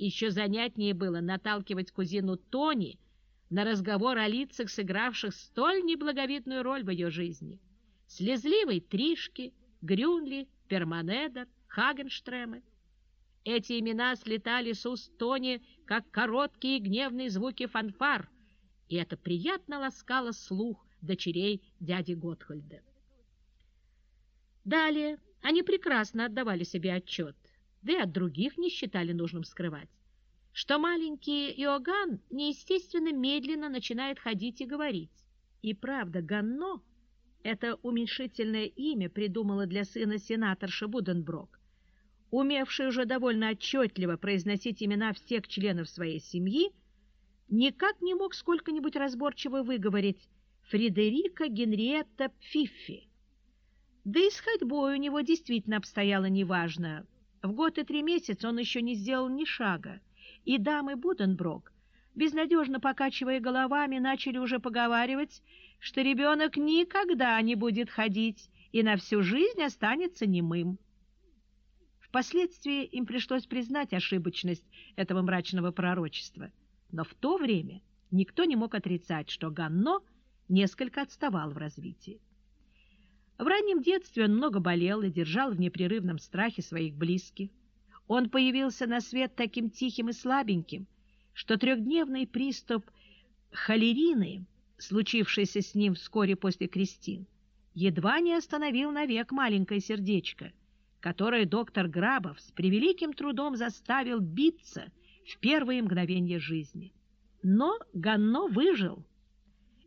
Еще занятнее было наталкивать кузину Тони на разговор о лицах, сыгравших столь неблаговидную роль в ее жизни. Слезливой Тришки, Грюнли, Перманедер, Хагенштремы. Эти имена слетали с уст Тони, как короткие гневные звуки фанфар, и это приятно ласкало слух дочерей дяди Готхольда. Далее они прекрасно отдавали себе отчет, да и от других не считали нужным скрывать, что маленький Иоганн неестественно медленно начинает ходить и говорить. И правда, Ганно — это уменьшительное имя придумала для сына сенаторша Буденброк, умевший уже довольно отчетливо произносить имена всех членов своей семьи, никак не мог сколько-нибудь разборчиво выговорить Фредерика Генриетта Пфиффи. Да и с ходьбой у него действительно обстояло неважно. В год и три месяца он еще не сделал ни шага, и дамы Буденброк, безнадежно покачивая головами, начали уже поговаривать, что ребенок никогда не будет ходить и на всю жизнь останется немым. Впоследствии им пришлось признать ошибочность этого мрачного пророчества, но в то время никто не мог отрицать, что Ганно несколько отставал в развитии. Раннем детстве он много болел и держал в непрерывном страхе своих близких. Он появился на свет таким тихим и слабеньким, что трехдневный приступ холерины, случившийся с ним вскоре после крестин, едва не остановил навек маленькое сердечко, которое доктор Грабов с превеликим трудом заставил биться в первые мгновения жизни. Но Ганно выжил,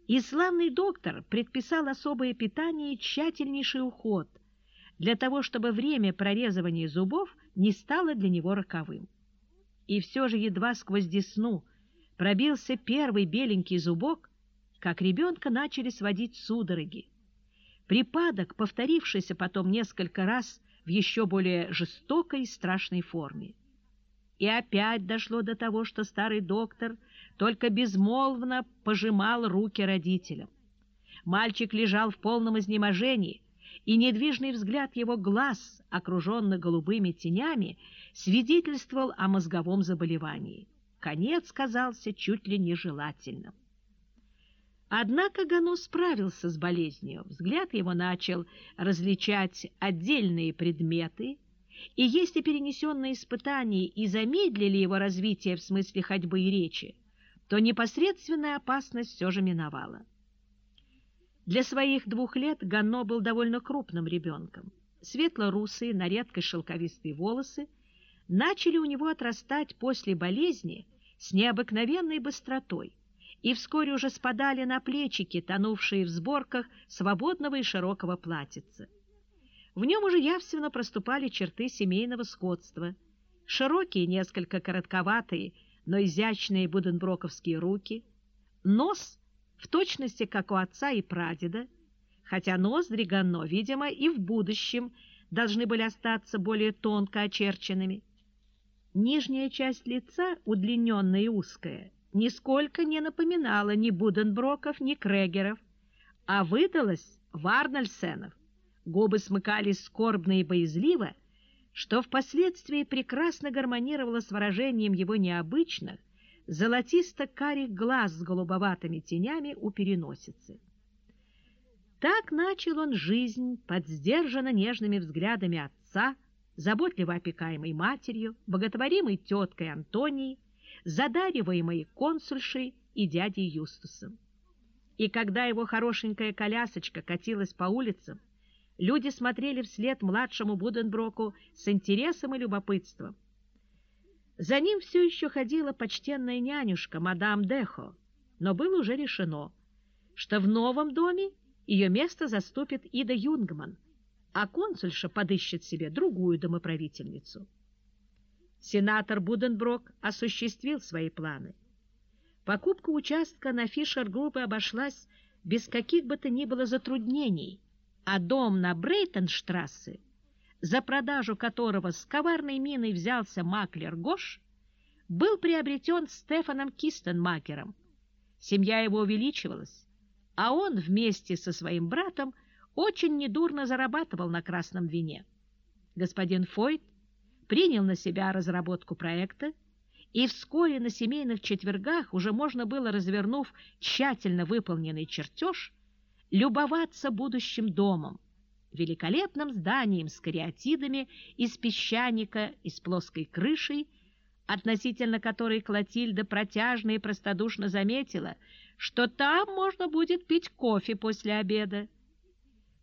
и славный доктор предписал особое питание и тщательнейший уход для того, чтобы время прорезывания зубов не стало для него роковым. И все же едва сквозь десну пробился первый беленький зубок, как ребенка начали сводить судороги. Припадок, повторившийся потом несколько раз, в еще более жестокой и страшной форме. И опять дошло до того, что старый доктор только безмолвно пожимал руки родителям. Мальчик лежал в полном изнеможении, и недвижный взгляд его глаз, окруженный голубыми тенями, свидетельствовал о мозговом заболевании. Конец казался чуть ли нежелательным. Однако Гано справился с болезнью. Взгляд его начал различать отдельные предметы, и если перенесенные испытания и замедлили его развитие в смысле ходьбы и речи, то непосредственная опасность все же миновала. Для своих двух лет Ганно был довольно крупным ребенком. Светло-русые, на редкость шелковистые волосы начали у него отрастать после болезни с необыкновенной быстротой, и вскоре уже спадали на плечики, тонувшие в сборках свободного и широкого платьица. В нем уже явственно проступали черты семейного сходства, широкие, несколько коротковатые, но изящные буденброковские руки, нос в точности, как у отца и прадеда, хотя ноздри Ганно, видимо, и в будущем должны были остаться более тонко очерченными. Нижняя часть лица, удлиненная и узкая, нисколько не напоминала ни Буденброков, ни Крегеров, а выдалась Варнальсенов. Губы смыкались скорбно и боязливо, что впоследствии прекрасно гармонировало с выражением его необычных, золотисто-карих глаз с голубоватыми тенями у переносицы. Так начал он жизнь под сдержанно нежными взглядами отца, заботливо опекаемой матерью, боготворимой теткой Антонией, задариваемый консульшей и дядей Юстусом. И когда его хорошенькая колясочка катилась по улицам, люди смотрели вслед младшему Буденброку с интересом и любопытством. За ним все еще ходила почтенная нянюшка, мадам Дехо, но было уже решено, что в новом доме ее место заступит Ида Юнгман, а консульша подыщет себе другую домоправительницу. Сенатор Буденброк осуществил свои планы. Покупка участка на Фишер-группы обошлась без каких бы то ни было затруднений, а дом на Брейтенштрассе, за продажу которого с коварной миной взялся маклер Гош, был приобретен Стефаном Кистенмакером. Семья его увеличивалась, а он вместе со своим братом очень недурно зарабатывал на красном вине. Господин Фойт принял на себя разработку проекта и вскоре на семейных четвергах уже можно было, развернув тщательно выполненный чертеж, любоваться будущим домом, великолепным зданием с кариатидами из песчаника и с плоской крышей, относительно которой Клотильда протяжно и простодушно заметила, что там можно будет пить кофе после обеда.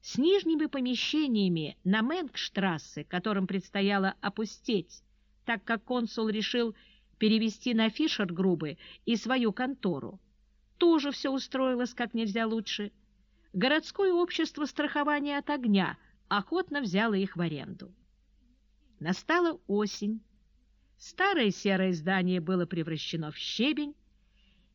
С нижними помещениями на Менгштрассе, которым предстояло опустеть, так как консул решил перевести на Фишер-Грубы и свою контору, тоже все устроилось как нельзя лучше. Городское общество страхования от огня охотно взяло их в аренду. Настала осень. Старое серое здание было превращено в щебень,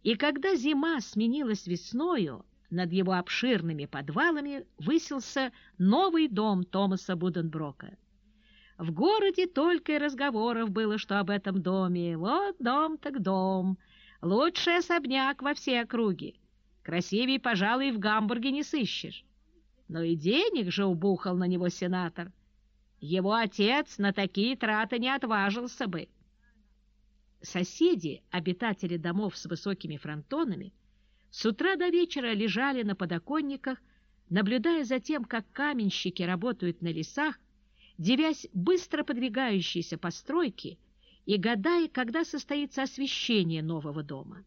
и когда зима сменилась весною, над его обширными подвалами высился новый дом Томаса Буденброка. В городе только и разговоров было, что об этом доме. Вот дом так дом, лучший особняк во всей округе. Красивей, пожалуй, в Гамбурге не сыщешь. Но и денег же убухал на него сенатор. Его отец на такие траты не отважился бы. Соседи, обитатели домов с высокими фронтонами, с утра до вечера лежали на подоконниках, наблюдая за тем, как каменщики работают на лесах, девясь быстро подвигающейся постройки и гадая, когда состоится освещение нового дома.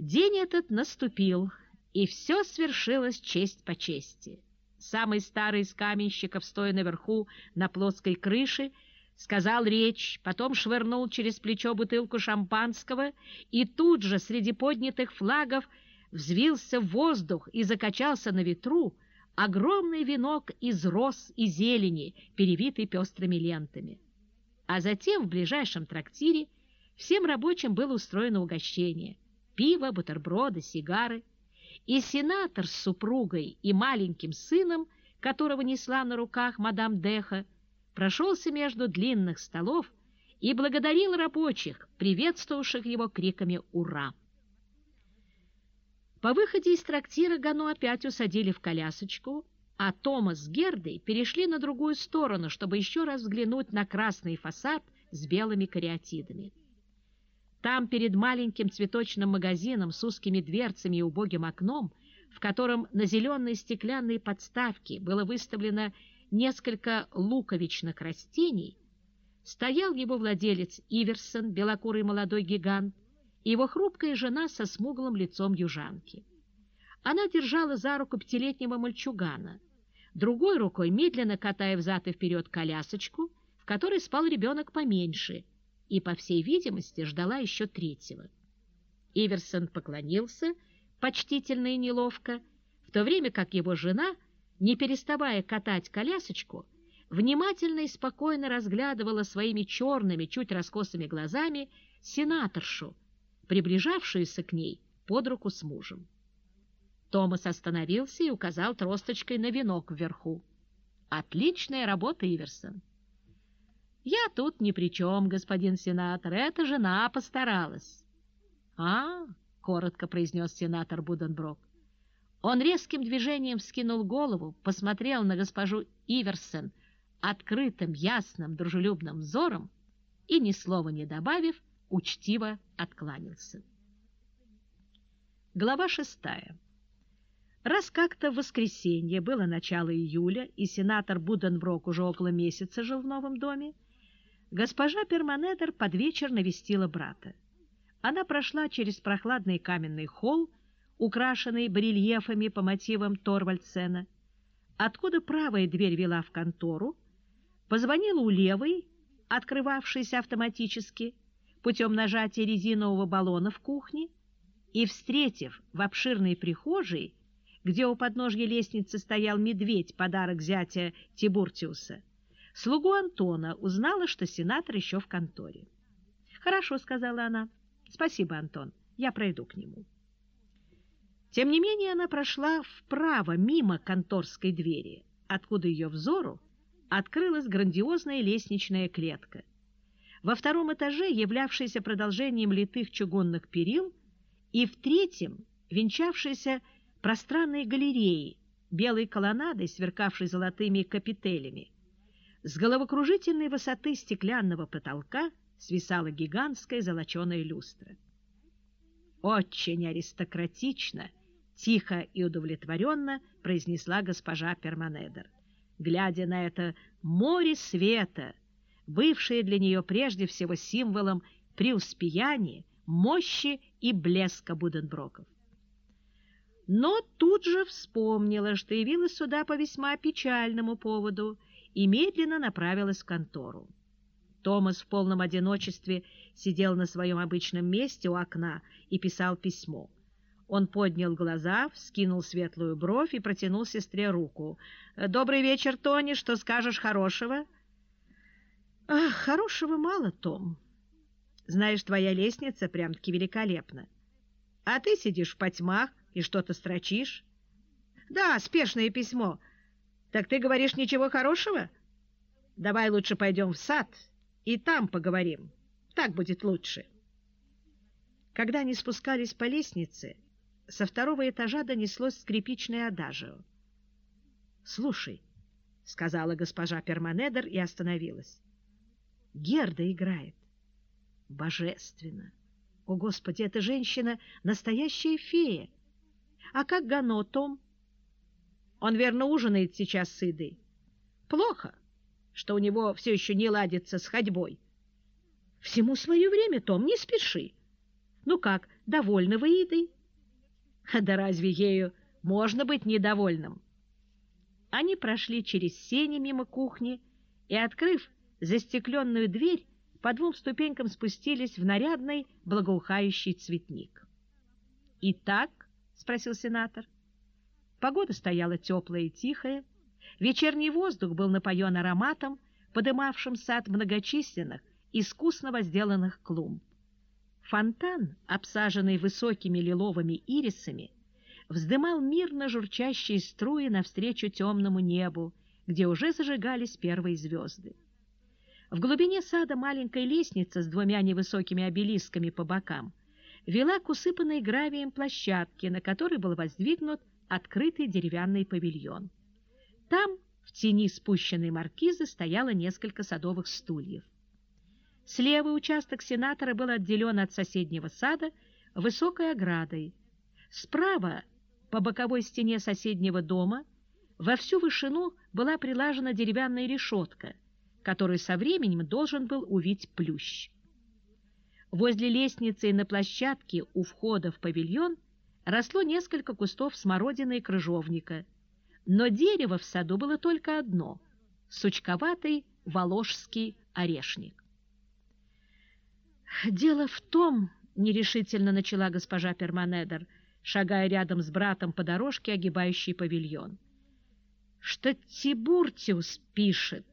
День этот наступил, и все свершилось честь по чести. Самый старый из каменщиков, стоя наверху на плоской крыше, сказал речь, потом швырнул через плечо бутылку шампанского, и тут же среди поднятых флагов взвился в воздух и закачался на ветру, огромный венок из роз и зелени, перевитый пестрыми лентами. А затем в ближайшем трактире всем рабочим было устроено угощение – пиво, бутерброды, сигары. И сенатор с супругой и маленьким сыном, которого несла на руках мадам Деха, прошелся между длинных столов и благодарил рабочих, приветствовавших его криками «Ура!». По выходе из трактира Гану опять усадили в колясочку, а Томас с Гердой перешли на другую сторону, чтобы еще раз взглянуть на красный фасад с белыми кариатидами. Там, перед маленьким цветочным магазином с узкими дверцами и убогим окном, в котором на зеленой стеклянной подставке было выставлено несколько луковичных растений, стоял его владелец Иверсон, белокурый молодой гигант, и его хрупкая жена со смуглым лицом южанки. Она держала за руку пятилетнего мальчугана, другой рукой медленно катая взад и вперед колясочку, в которой спал ребенок поменьше, и, по всей видимости, ждала еще третьего. Иверсон поклонился, почтительно и неловко, в то время как его жена, не переставая катать колясочку, внимательно и спокойно разглядывала своими черными, чуть раскосыми глазами сенаторшу, приближавшуюся к ней под руку с мужем. Томас остановился и указал тросточкой на венок вверху. «Отличная работа, Иверсон!» «Я тут ни при чем, господин сенатор, эта жена постаралась». «А, — коротко произнес сенатор Буденброк. Он резким движением вскинул голову, посмотрел на госпожу Иверсон открытым, ясным, дружелюбным взором и, ни слова не добавив, учтиво откланялся. Глава шестая. Раз как-то в воскресенье было начало июля, и сенатор Буденброк уже около месяца жил в новом доме, госпожа Перманедер под вечер навестила брата. Она прошла через прохладный каменный холл, украшенный барельефами по мотивам Торвальдсена, откуда правая дверь вела в контору, позвонила у левой, открывавшейся автоматически, путем нажатия резинового баллона в кухне и, встретив в обширной прихожей, где у подножья лестницы стоял медведь, подарок зятя Тибуртиуса, слугу Антона узнала, что сенатор еще в конторе. «Хорошо», — сказала она. «Спасибо, Антон, я пройду к нему». Тем не менее она прошла вправо, мимо конторской двери, откуда ее взору открылась грандиозная лестничная клетка, во втором этаже, являвшийся продолжением литых чугунных перил, и в третьем, венчавшейся пространной галереей, белой колоннадой, сверкавшей золотыми капителями, с головокружительной высоты стеклянного потолка свисала гигантская золоченая люстра. «Очень аристократично!» — тихо и удовлетворенно произнесла госпожа Перманедер, глядя на это море света, бывшее для нее прежде всего символом преуспеяния, мощи и блеска Буденброков. Но тут же вспомнила, что явилась сюда по весьма печальному поводу и медленно направилась в контору. Томас в полном одиночестве сидел на своем обычном месте у окна и писал письмо. Он поднял глаза, вскинул светлую бровь и протянул сестре руку. «Добрый вечер, Тони. Что скажешь хорошего?» «Ах, хорошего мало, Том. Знаешь, твоя лестница прям-таки великолепна. А ты сидишь в потьмах и что-то строчишь?» «Да, спешное письмо. Так ты говоришь ничего хорошего? Давай лучше пойдем в сад и там поговорим. Так будет лучше». Когда они спускались по лестнице, со второго этажа донеслось скрипичное адажио. «Слушай», — сказала госпожа Перманедер и остановилась. «Герда играет. Божественно! О, Господи, эта женщина — настоящая фея! А как Гано, Том?» «Он, верно, ужинает сейчас с Идой. Плохо, что у него все еще не ладится с ходьбой. Всему свое время, Том, не спеши. Ну как, довольны вы Идой?» Да разве ею можно быть недовольным? Они прошли через сени мимо кухни и, открыв застекленную дверь, по двум ступенькам спустились в нарядный благоухающий цветник. «Итак?» — спросил сенатор. Погода стояла теплая и тихая, вечерний воздух был напоен ароматом, подымавшим сад многочисленных, искусно возделанных клумб. Фонтан, обсаженный высокими лиловыми ирисами, вздымал мирно журчащие струи навстречу темному небу, где уже зажигались первые звезды. В глубине сада маленькая лестница с двумя невысокими обелисками по бокам вела к усыпанной гравием площадке, на которой был воздвигнут открытый деревянный павильон. Там, в тени спущенной маркизы, стояло несколько садовых стульев. Слева участок сенатора был отделен от соседнего сада высокой оградой. Справа, по боковой стене соседнего дома, во всю вышину была прилажена деревянная решетка, которую со временем должен был увить плющ. Возле лестницы и на площадке у входа в павильон росло несколько кустов смородины и крыжовника, но дерево в саду было только одно – сучковатый воложский орешник. «Дело в том, — нерешительно начала госпожа Перманедер, шагая рядом с братом по дорожке, огибающей павильон, — что Тибуртиус пишет.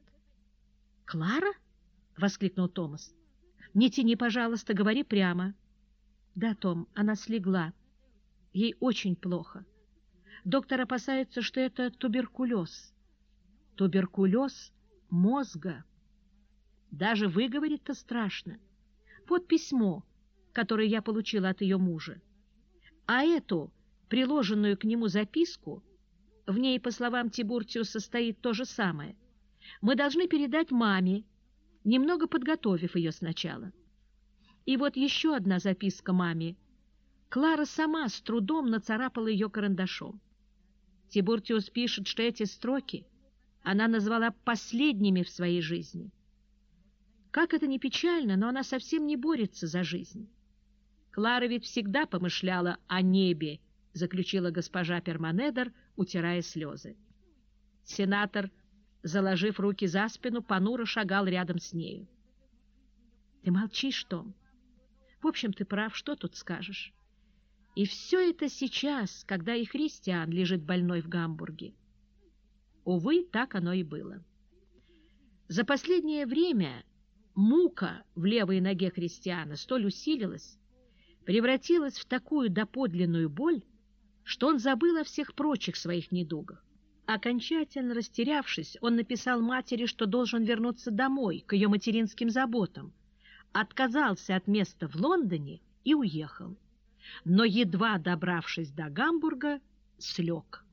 — Клара? — воскликнул Томас. — Не тяни, пожалуйста, говори прямо. — Да, Том, она слегла. Ей очень плохо. Доктор опасается, что это туберкулез. Туберкулез мозга. Даже выговорить-то страшно. — вот письмо, которое я получила от ее мужа. А эту, приложенную к нему записку, в ней, по словам Тибуртиуса, стоит то же самое. Мы должны передать маме, немного подготовив ее сначала. И вот еще одна записка маме. Клара сама с трудом нацарапала ее карандашом. Тибуртиус пишет, что эти строки она назвала последними в своей жизни. Как это ни печально, но она совсем не борется за жизнь. Клара ведь всегда помышляла о небе, заключила госпожа Перманедер, утирая слезы. Сенатор, заложив руки за спину, понуро шагал рядом с нею. Ты молчишь, Том. В общем, ты прав, что тут скажешь? И все это сейчас, когда и христиан лежит больной в Гамбурге. Увы, так оно и было. За последнее время мука в левой ноге христиана столь усилилась, превратилась в такую доподлинную боль, что он забыл о всех прочих своих недугах. Окончательно растерявшись, он написал матери, что должен вернуться домой, к ее материнским заботам, отказался от места в Лондоне и уехал. Но, едва добравшись до Гамбурга, слег.